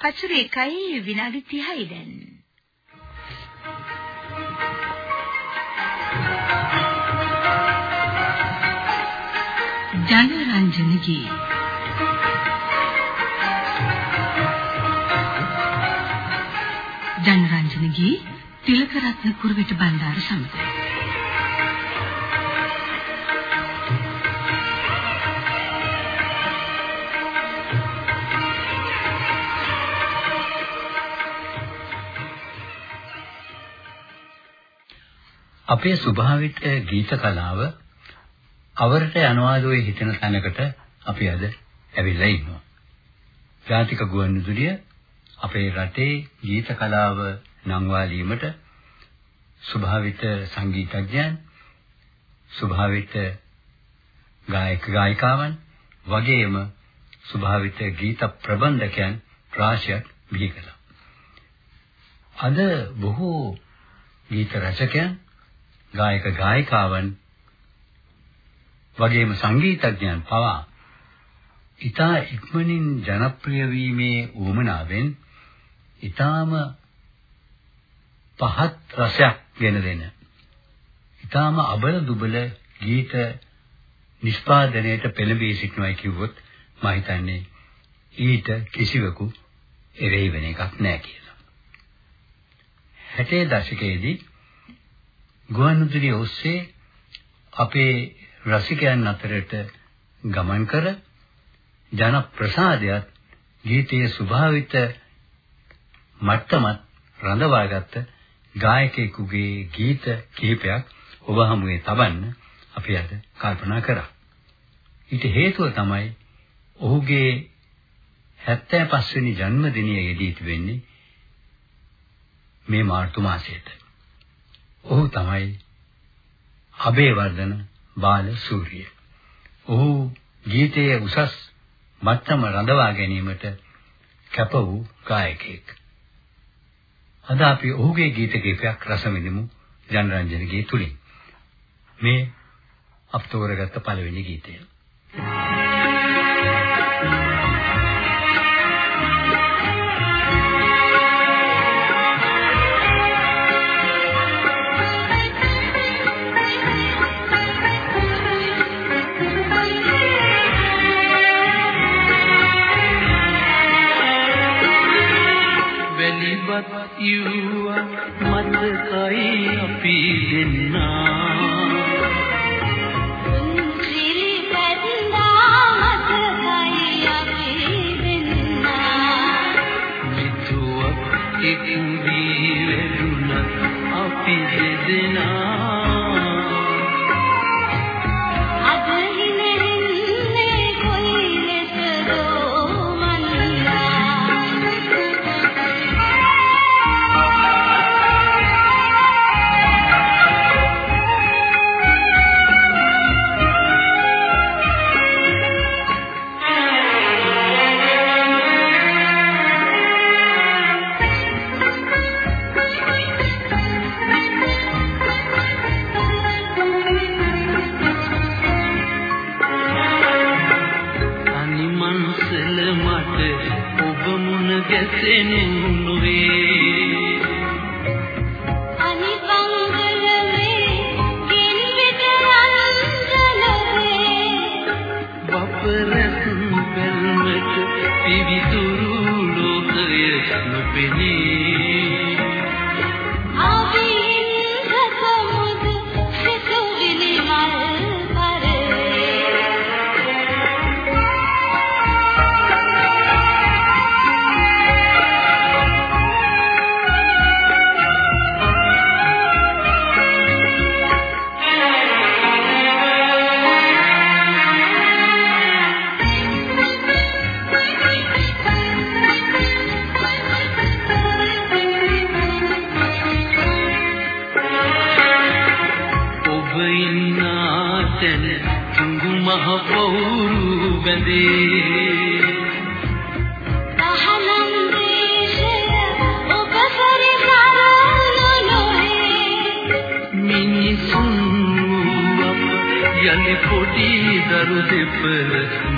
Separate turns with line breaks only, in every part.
පසුර 1යි විනාඩි 30යි දැන්. ජනරන්ජනගේ ජනරන්ජනගේ තිලකරත්න කුරුවිට බණ්ඩාර සමඟ
අපේ ස්වභාවික ගීත කලාව අවරට යනවාදෝයි හිතන තැනකට අපි අද ඇවිල්ලා ඉන්නවා. ජාතික ගුවන්විදුලිය අපේ රටේ ගීත කලාව නංවාලීමට ස්වභාවිත සංගීතඥයන් ස්වභාවිත ගායක ගායිකාවන් වගේම ස්වභාවිත ගීත ප්‍රබන්ධකයන් රාශියක් බිහි කළා. අද බොහෝ ගීත රචකයන් ගායක ගායිකාවන් වගේම සංගීතඥයන් පවා ඊතා ඉක්මනින් ජනප්‍රිය වීමේ උවමනාවෙන් ඊටාම පහත් රසයක් ගෙන දෙන ඊටාම අබල දුබල ගීත නිෂ්පාදනයට පෙළඹී සිටිනවා කිව්වොත් මම හිතන්නේ ඊට කිසිවෙකු එරෙහි වෙන එකක් නෑ කියලා. 60 දශකයේදී ගුවන්විදුලිය ඔස්සේ අපේ රසිකයන් අතරට ගමන් කර ජන ප්‍රසාදයක් ගීතයේ ස්වභාවිත මට්ටමත් රඳවාගත්ත ගායකයෙකුගේ ගීත කිහිපයක් ඔබ හමුවේ තබන්න අපි අද කල්පනා කරා. ඊට හේතුව තමයි ඔහුගේ 75 වෙනි ජන්මදිනය යෙදී තිබෙන්නේ මේ මාර්තු මාසයේට. ඔහු තමයි අබේවර්ධන බාලසූරිය. ඔහු ගීතයේ උසස් මට්ටම රඳවා ගැනීමට කැප වූ ගායකයෙක්. අද අපි ඔහුගේ ගීත කීපයක් රස විඳිමු ජනරන්ජනගේ තුලින්. මේ අප තෝරගත්ත පළවෙනි ගීතය.
කිව්වා මතකයි මට ඔබ මුණ ගැසෙනුනේ
දෙපළ නොවේ ඔබ මාතන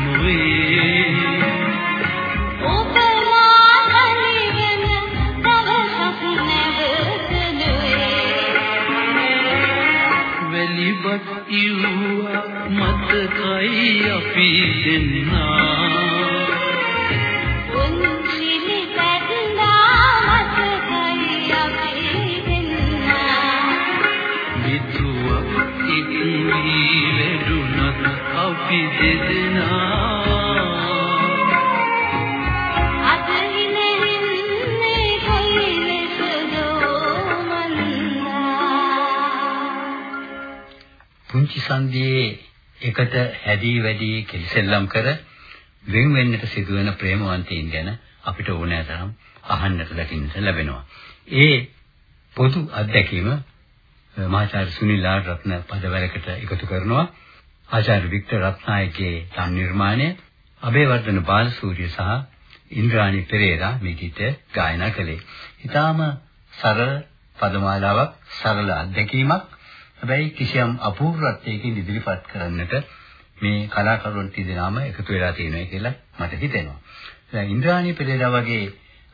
පුංචි සංදියේ එකට හැදී වැඩි කෙලිසෙල්ලම් කර වෙන් වෙන්නට සිදුවෙන ප්‍රේමවන්තයින් ගැන අපිට ඕනෑ තරම් අහන්නට දකින්නට ලැබෙනවා. ඒ පොදු අත්දැකීම මහාචාර්ය සුනිල් රත්න පදවලකට එකතු කරනවා. ආචාර්ය වික්ටර් රත්නායකගේ තන් නිර්මාණය අබේවර්ධන බාලසූරිය සහ ඉන්ද්‍රාණි පෙරේරා මේ ගීතය ගායනා කළේ. ඊටාම සරල පදමාලාවක් සරල අත්දැකීමක් හැබැයි කිසියම් අපූර්වත්වයකින් ඉදිරිපත් කරන්නට මේ කලාකරුවන් තිදෙනාම එකතු වෙලා තියෙනවා කියලා මට හිතෙනවා. දැන් ඉන්ද්‍රාණි පෙරේරා වගේ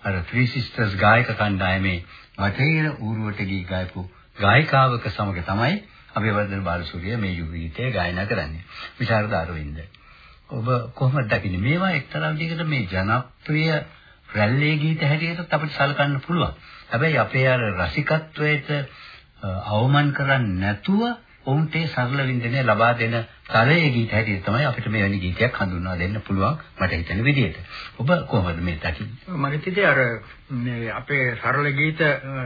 අර Three Sisters ගායක කණ්ඩායමේ වටේර ඌරුවට ගී ගායපු ගායිකාවක සමග තමයි අබේවර්ධන බාලසූරිය මේ යුග ගීතය ගායනා කරන්නේ. විශාරද අරවින්ද. ඔබ කොහොමද දකින්නේ මේවා එක්තරා විදිහකට මේ ජනප්‍රිය රැල්ලේ ගීත හැටියටත් අපිට සලකන්න පුළුවන්. හැබැයි අපේ අර රසිකත්වයට අවමන් කරන්නේ නැතුව ඔවුන්ට සරල වින්දනය ලබා දෙන තරයේ ගීත හැටියට තමයි අපිට මේ වැනි ගීතයක් හඳුන්වා දෙන්න පුළුවන් මට හිතෙන විදිහට. ඔබ කොහොමද මේ දකින්නේ?
මගේ හිතේ අර මේ අපේ සරල ගීත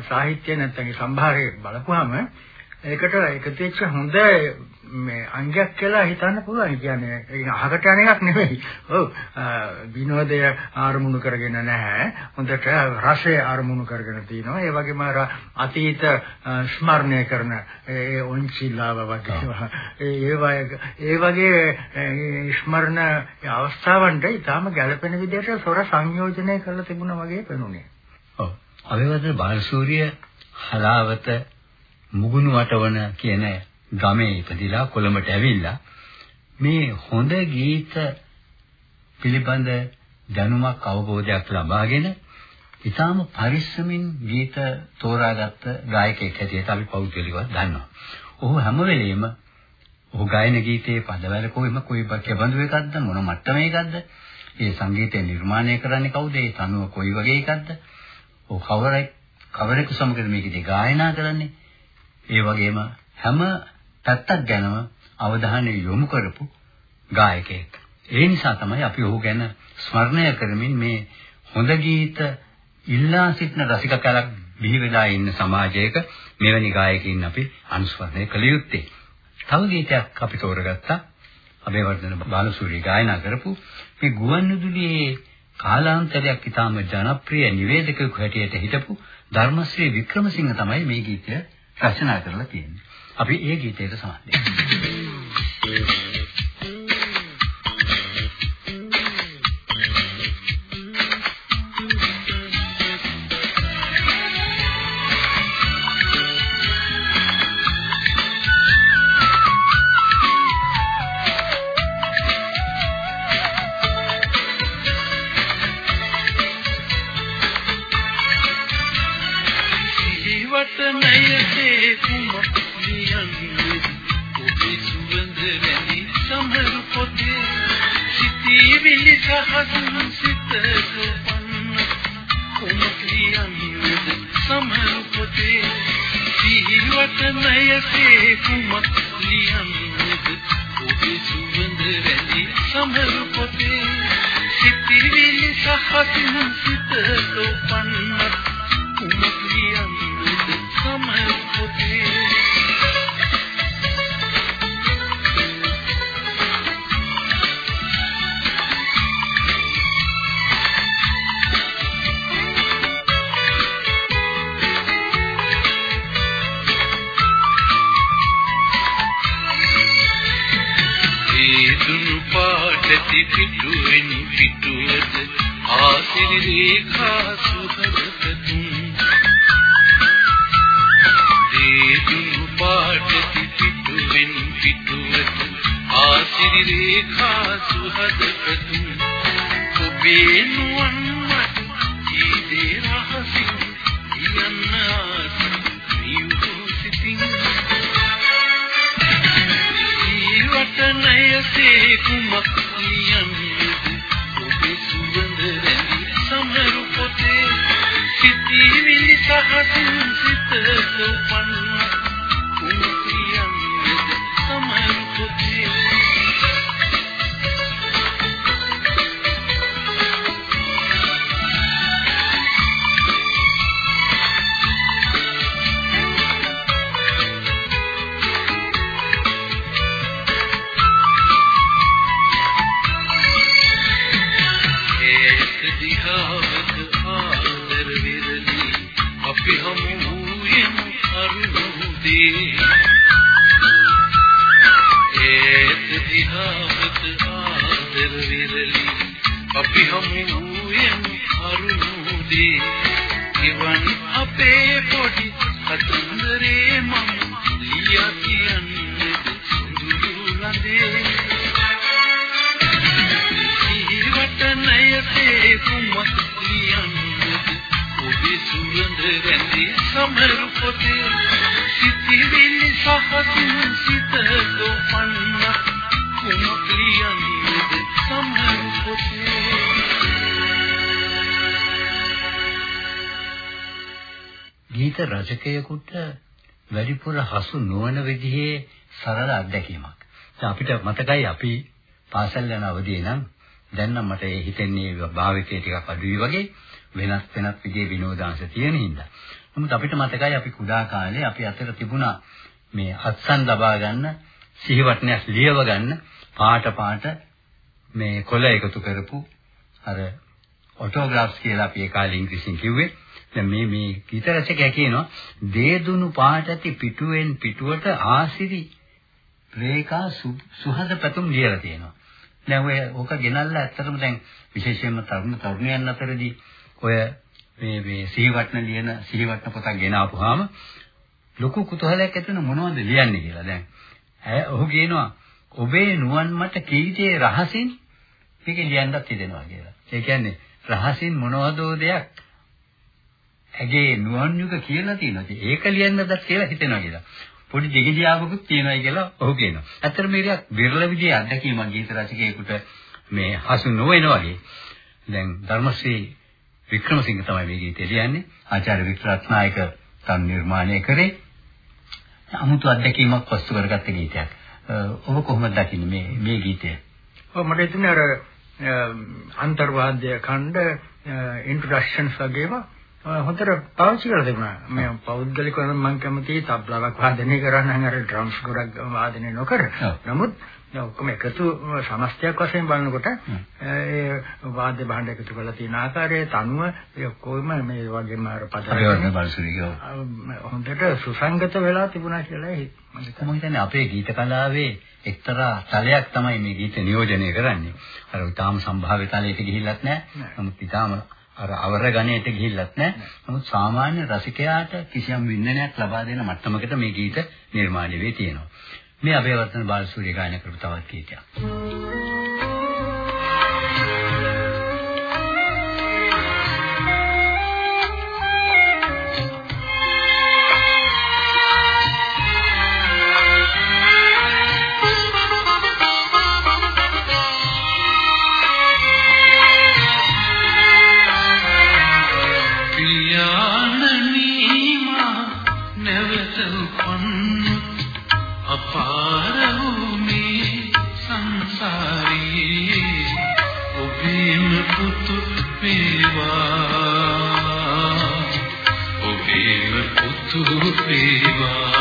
සාහිත්‍ය නැත්නම් සම්භාරයේ බලපුවාම ඒකට එකතු වෙච්ච හොඳ මේ අංගයක් කියලා හිතන්න පුළුවන්. කියන්නේ ඒක අහකට යන එකක් නෙවෙයි. ඔව් විනෝදය ආරමුණු කරගෙන නැහැ. හොඳට රසය ආරමුණු කරගෙන තිනවා. ඒ වගේම අර අතීත ස්මරණය කරන ඒ ඔන්චිලාව වගේ ඒ ඒ වගේ ස්මරණ අවස්ථාවන්ට ඊටාම ගැළපෙන විදිහට සොර සංයෝජනය කරලා තිබුණා වගේ පෙනුනේ.
ඔව්. අවිවද බාලසූරිය හලාවත මුගුණු වටවන කියන ගමේ ඉපදිලා කොළඹට ඇවිල්ලා මේ හොඳ ගීත පිළිබඳ දැනුමක් අවබෝධයක් ලබාගෙන ඊටාම පරිස්සමින් ගීත තෝරාගත්ත ගායකයෙක් හැටියට අපි පෞද්ගලිකව දන්නවා. ඔහු හැම වෙලෙම ඔහු ගායන ගීතයේ පදවල කොයිම කොයි බකබඳු එකක්ද මොන මට්ටමේකක්ද? ඒ සංගීතය නිර්මාණය කරන්නේ කවුද? ඒ තනුව කොයි වගේ එකක්ද? ඔහු කවරයි කවරෙකු සමගද මේක ඉතින් ගායනා කරන්නේ? ඒ වගේම හැම පැත්තක් ගැනම අවධානය යොමු කරපු ගායකයෙක්. ඒ නිසා තමයි අපි ඔහු ගැන ස්මරණය කරමින් මේ හොඳ ගීත ඉල්ලා සිටින රසික කලක් බිහි වෙලා ඉන්න සමාජයක මෙවැනි ගායකයින් අපි අනුස්මරණය කළ යුත්තේ. තව ගීතයක් අපි තෝරගත්තා. අබේවර්ධන බාලසූරිය ගායනා කරපු මේ ගුවන්විදුලියේ කාලාන්තරයක් ඉතාම ජනප්‍රිය නිවේදකයෙකු හැටියට හිටපු ධර්මශ්‍රී වික්‍රමසිංහ තමයි මේ ගීතය රචනා කරලා තියෙන්නේ. අපි ඒ ගීතයට සමත්
සිටිවිලි සහසුන් සිත සොපන්න කුමක් ලියන්නේද සමරු පොතේ සිහිවටනයසේ කුමක් ලියන්නේද ඔබේ සුවඳ වැනි සමරු පොතේ සිටිවිලි සහසුන් සිත සොපන්න කුමක් ලියන්නේද සමරු පාටති පිටුවෙන් පිටුවද? ආසිරි රේඛා සුහදතුන් දුනු පාටති පිටුවෙන් පිටුවද? ආසිරි රේඛා සුහදතුන් ඔබේ නුවන් මත ජීදේ රහසින් යන්න ආසින් නියුතු සිතින්. වටනයසේ කුමක් සිටිවිලි සහසින් සිතට උපන්න සුවඳ රැඳි සමරු පොතේ සිටිවිලි සහසින් සිත කොපන්න. කුමක් ලියන්නද සමරු පොතේ?
ගීත රචකයෙකුට වැඩිපුර හසු නොවන විදිහේ සරල අත්දැකීමක්. දැන් අපිට මතකයි අපි පාසල් යන අවදියේ නම් දැන් නම් මට ඒ හිතෙන්නේ භාවිතය ටිකක් අඩුයි වගේ. වෙනස් වෙනත් විදිහේ විනෝදාංශ තියෙන හින්දා. නමුත් අපිට මතකයි අපි කුඩා කාලේ අපි අතර තිබුණා මේ අත්සන් ලබා ගන්න සිහිවටනයක් ලියව ගන්න පාට පාට මේ කොළ එකතු කරපු අර ඔටෝග්‍රාෆ්ස් කියලා අපි ඒ කාලේ ඉංග්‍රීසියෙන් කිව්වේ. දැන් මේ මේ ගීත රචකයා කියනවා දේදුණු පාට ඇති පිටුවෙන් පිටුවට ආසිරි රේඛා සුහද පැතුම් ලියලා තියෙනවා. දැන් ඔය ඕක ගෙනල්ලා ඇත්තටම දැන් විශේෂයෙන්ම තරුණ තරුණයන් අතරදී ඔය මේ මේ සිහිවටන ලියන සිහිවටන පොතක් ගෙනාවුවාම ලොකු කුතුහලයක් ඇති වෙන මොනවද ලියන්නේ කියලා. දැන් ඇය ඔහු කියනවා ඔබේ නුවන් මට කීිතේ රහසින් මේක ලියන්නත් හිතෙනවා කියලා. ඒ කියන්නේ රහසින් මොනවදෝ දෙයක් ඇගේ නුවන් යුග කියලා තියෙනවා. ඒක ලියන්නද කියලා හිතෙනවා කියලා. පොඩි දෙගිඩියාවකුත් තියෙනවායි කියලා ඔහු කියනවා. ඇත්තට මේක විරල විදිහේ අත්දැකීමක් ගීත රචකයෙකුට මේ හසු නොවන වගේ. දැන් ධර්මශ්‍රී වික්‍රමසිංහ තමයි මේ ගීතය ලියන්නේ. ආචාර්ය වික්‍රත්නායක තන් නිර්මාණය කරේ. අමුතු අත්දැකීමක් වස්තු කරගත්ත ගීතයක්. ඔබ කොහොමද දකින්නේ මේ මේ ගීතය?
ඔව් මට හිතෙන්නේ අර අන්තර්වාද්‍ය ඛණ්ඩ ඉන්ට්‍රොඩක්ෂන්ස් වගේම හොඳට පාවිච්චි කරලා තිබුණා. මේ පෞද්ගලිකව නම් මම කැමති තබ්ලාවක් වාදනය කරන්න අර ඩ්‍රම්ස් ගොඩක් වාදනය නොකර. නමුත් ඔක්කොම එකතු සමස්තයක් වශයෙන් බලනකොට ඒ වාද්‍ය භාණ්ඩ එකතු කරලා තියෙන ආකාරය තනුව ඒ ඔක්කොම මේ වගේම අර පද හොඳට සුසංගත වෙලා තිබුණා කියලා
මම හිතන්නේ අපේ ගීත කලාවේ එක්තරා තලයක් තමයි මේ ගීත නියෝජනය කරන්නේ. අර ඊටාම සම්භාව්‍ය තලයට ගිහිල්ලත් නැහැ. නමුත් ඊටාම අර අවර ගණයට ගිහිල්ලත් නැහැ. නමුත් සාමාන්‍ය රසිකයාට කිසියම් වින්දනයක් ලබා දෙන මට්ටමකට මේ ගීත නිර්මාණය වෙී තියෙනවා. මේ අබේවර්ධන බාලසූරිය ගායනා කරපු තවත් ගීතයක්.
පුතු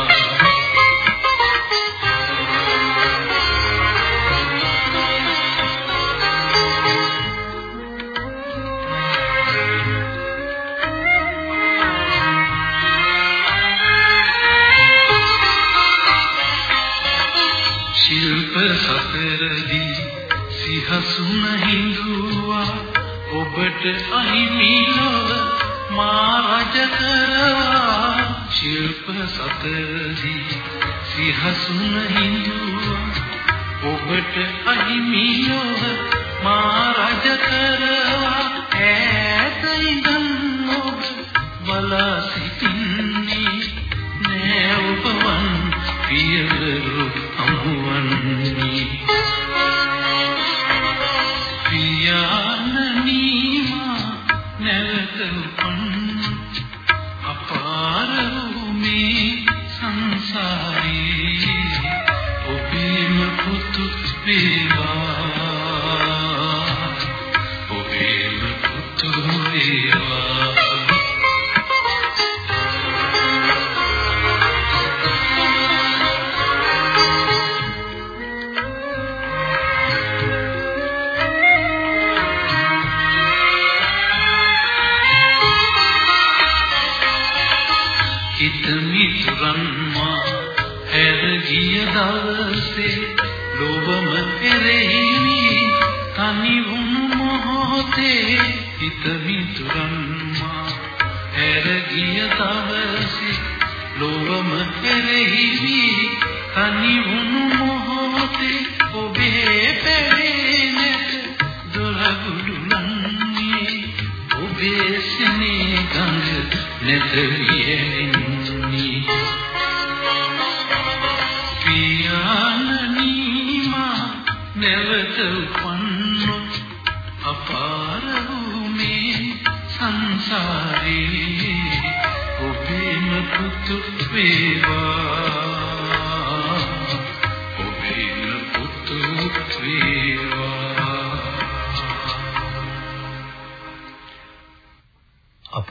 සිහසුන හිඳුවා ඔබට අහිමි නොව මා රජ කරවා මිතුරන් මා හැර ගිය දවසේ ලොවම පෙරෙහිමි. තනි වුණු මොහොතේ හිත මිතුරන් මා හැර ගිය දවසේ ලොවම පෙරෙහිමි. තනි වුණු මොහොතේ ඔබේ පෙරේනට දොරගුඩුලන්නේ ඔබේ සිනේ ගඟ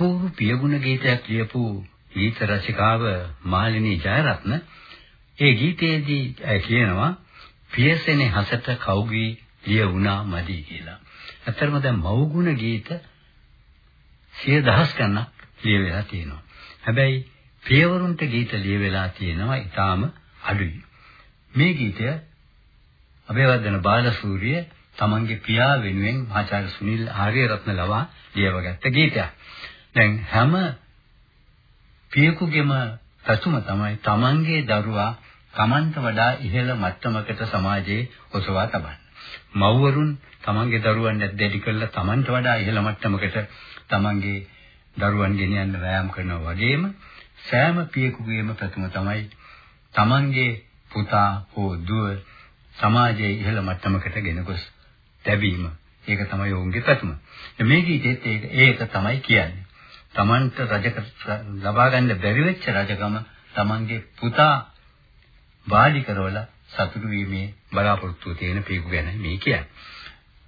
අපූර්ව පියගුණ ගීතයක් ලියපු ගීත රචිකාව මාලිනී ජයරත්න ඒ ගීතයේදී ඇය කියනවා පියසෙනේ හසට කවුගී ලිය වුණා මදි කියලා. ඇත්තරම දැන් මව්ගුණ ගීත සිය දහස් ගණනක් ලියවිලා තියෙනවා. හැබැයි පියවරුන්ට ගීත ලියවිලා තියෙනවා ඊටාම අඩුයි. මේ ගීතය අබේවර්ධන බාලසූරිය තමන්ගේ පියා වෙනුවෙන් මහාචාර්ය සුනිල් ආර්යරත්න ලවා ලියවගත්ත ගීතයක්. දැන් හැම පියෙකුගේම පැතුම තමයි තමන්ගේ දරුවා තමන්ට වඩා ඉහළ මට්ටමකට සමාජයේ ඔසවා තබන්න. මව්වරුන් තමන්ගේ දරුවන් දැඩි කළා තමන්ට වඩා ඉහළ මට්ටමකට තමන්ගේ දරුවන් ගෙනියන්න වෑයම් කරනවා වගේම සෑම පියෙකුගේම පැතුම තමයි තමන්ගේ පුතා හෝ දුව සමාජයේ ඉහළ මට්ටමකට ගෙන ගොස් ලැබීම. ඒක තමයි ඔවුන්ගේ පැතුම. මේ ගීතෙත් ඒක ඒක තමයි කියන්නේ. Tamanට රජක ලබා ගන්න බැරි වෙච්ච රජකම Tamanගේ පුතා වාඩි කරවලා සතුටු වීමේ බලාපොරොත්තු තියෙන පීකු ගැන මේ කියන්නේ.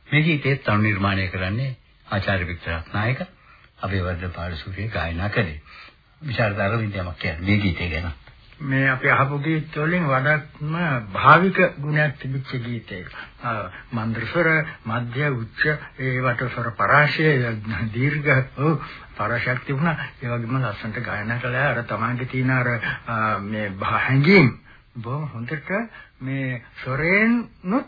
මේ ගීතේ තනු නිර්මාණය කරන්නේ ආචාර්ය වික්ටර් රත්නායක අබේවර්ධන පාලසූරිය ගායනා කළේ. විශාරද අරවින්දයක් කියන්නේ මේ ගීතය ගැන.
මේ අපි අහපු ගීත වලින් වඩාත්ම භාවික ගුණයක් තිබිච්ච ගීතයක්. මන්ද්‍ර ස්වර, මධ්‍ය, උච්ච, ඒ වටස්වර පරාශය, දීර්ඝ පරාශයක් තිබුණා. ඒ වගේම ලස්සනට ගායනා කළා. අර තමන්ගේ තියෙන අර මේ හැඟීම් බොහොම හොඳට මේ ස්වරයෙන් නොත්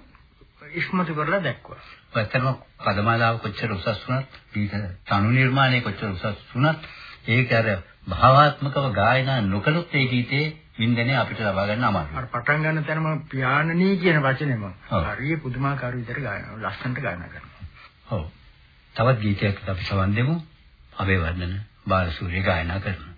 ඉස්මතු කරලා දැක්වුවා.
ඇත්තටම පදමාලාව කොච්චර උසස් වුණත්, ගීත තනු නිර්මාණය කොච්චර උසස් වුණත් ඒක අර භාවාත්මකව ගායනා නොකළොත් ඒ ගීතේ වින්දනය අපිට ලබා ගන්න අමාරුයි.
අර පටන් ගන්න තැනම පියාණනී කියන වචනේම. හරිය පුදුමාකාර විදිහට ගායනා ලස්සනට ගායනා කරනවා.
ඔව්. තවත් ගීතයක් අපි සවන් දෙමු. අබේවර්ධන බාලසූරිය ගායනා කරන.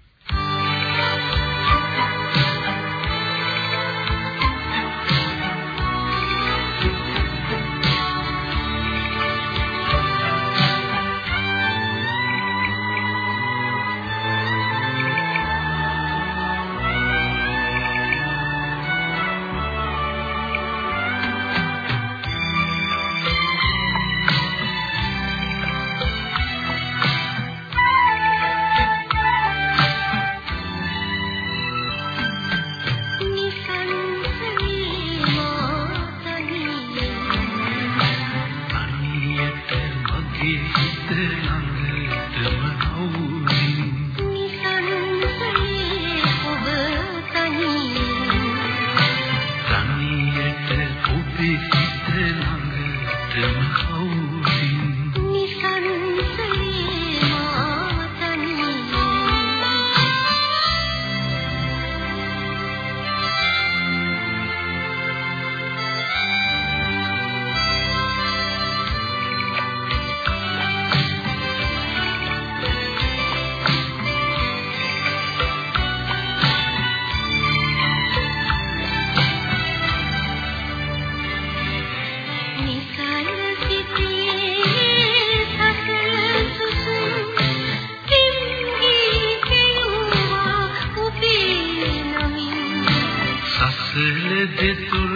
ඇල්ල දෙතුල්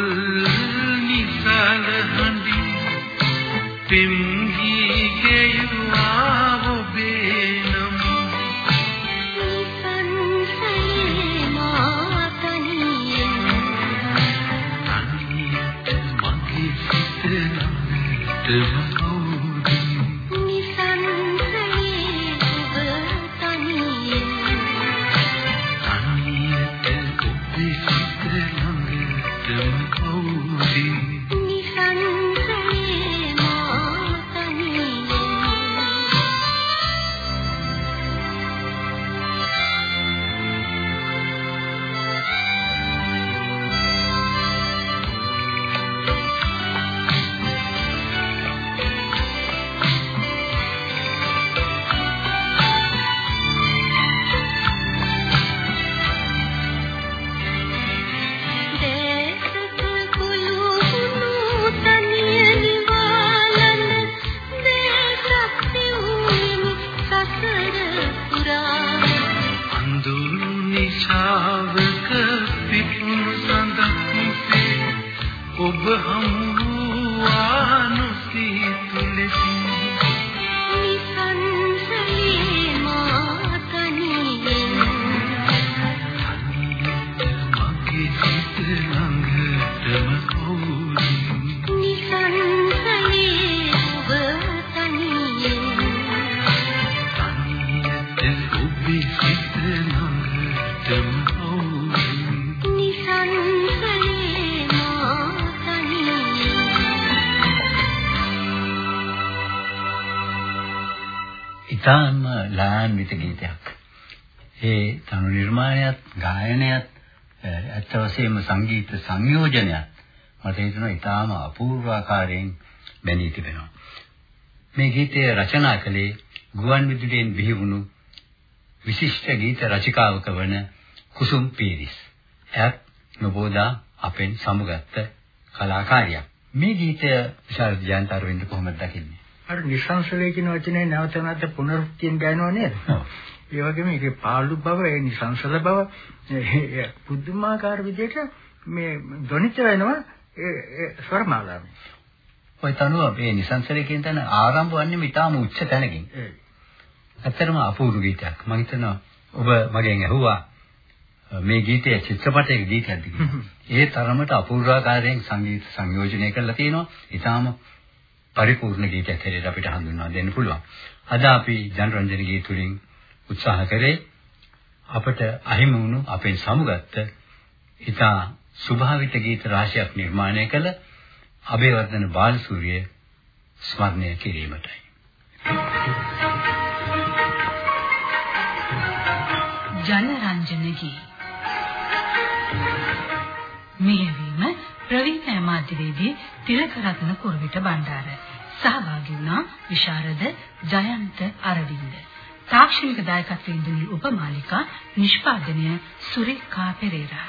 නිසල
හඬි පෙම්හි ගෙයූ
ඊටාම ලාංවිත ගීතයක්. ඒ තනු නිර්මාණයත් ගායනයත් අ, ඇත්ත වශයෙන්ම සංගීත සංයෝජනයත් මට හිතෙනවා ඊටාම අපූර්වාකාරයෙන් බැඳී තිබෙනවා. මේ ගීතය රචනා කළේ ගුවන් විදුලියෙන් බිහි වුණු විශිෂ්ට ගීත රචිකාවක වන කුසුම් පීරිස්. එයත් නොබෝදා අපෙන් සමුගත්ත කලාකාරියක්. මේ ගීතය විශාල ජයන්ත අරවින්ද කොහොමද දකින්නේ?
අර නිසංසලේ කියන වචනේ නැවත නැවත පුනරුක්තියෙන් ගන්නවා නේද? ඒ වගේම ඒකේ පාළු බව, ඒ නිසංසල බව පුදුමාකාර විදිහට මේ ධනිත වෙනවා ඒ ස්වරමාලාවේ.
ඔය තනුව මේ නිසංසලේ කියන තැන ආරම්භ වන්නේ ඊටාම උච්ච තැනකින්. ඇත්තටම අපූර්ව ගීතයක්. මම හිතනවා ඔබ මගෙන් ඇහුවා මේ ගීතය චිත්‍රපටයක ගීතයක්ද කියලා. ඒ තරමට අපූර්වාකාරයෙන් සංගීත සංයෝජනය කරලා තියෙනවා. ඊටාම පරිපූර්ණ ගීතයක් හැටියට අපිට හඳුන්වා දෙන්න පුළුවන්. අද අපි ජනරන්ජන ගීත තුලින් උත්සාහ කරේ අපට අහිමි වුණු අපෙන් සමුගත්ත ඊටා ස්වභාවිත ගීත රාශියක් නිර්මාණය කළ අබේවර්ධන බාලසූරිය ස්මරණය කිරීමටයි.
ජනරංජනගේ මෙහෙවීම ප්‍රවීණ මාධ්‍යවේදී තිලකරත්න කුරුවිට බණ්ඩාර. සහභාගී වුණා විශාරද ජයන්ත අරවින්ද. තාක්ෂණික දායකත්වයෙන් දුනි උපමාලිකා නිෂ්පාදනය සුරේඛා පෙරේරා.